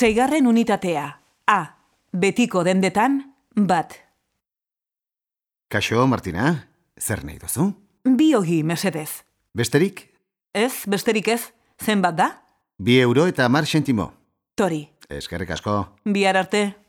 Zeigarren unitatea. A. Betiko dendetan, bat. Kaixo, Martina, zer nahi duzu? Biogi, mesedez. Besterik? Ez, besterik ez, zenbat da? Bi euro eta mar sentimo. Tori, Eskerrik asko. bihar arte.